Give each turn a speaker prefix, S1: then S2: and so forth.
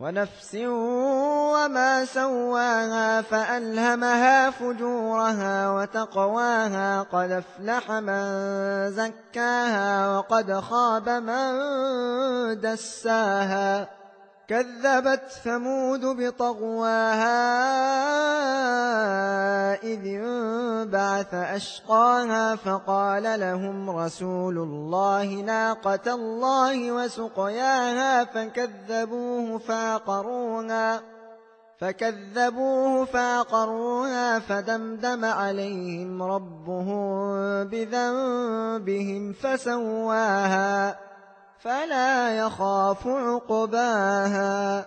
S1: ونفس وما سواها فألهمها فجورها وتقواها قد أفلح من زكاها وقد خاب من دساها كذبت ثمود بطغواها إذ انبعث أشقاها فقال لهم رسول الله ناقة الله وسقياها فكذبوه فاقروها فكذبوه فاقروها فدمدم عليهم ربهم بذنبهم فسواها فلا يخاف عقباها.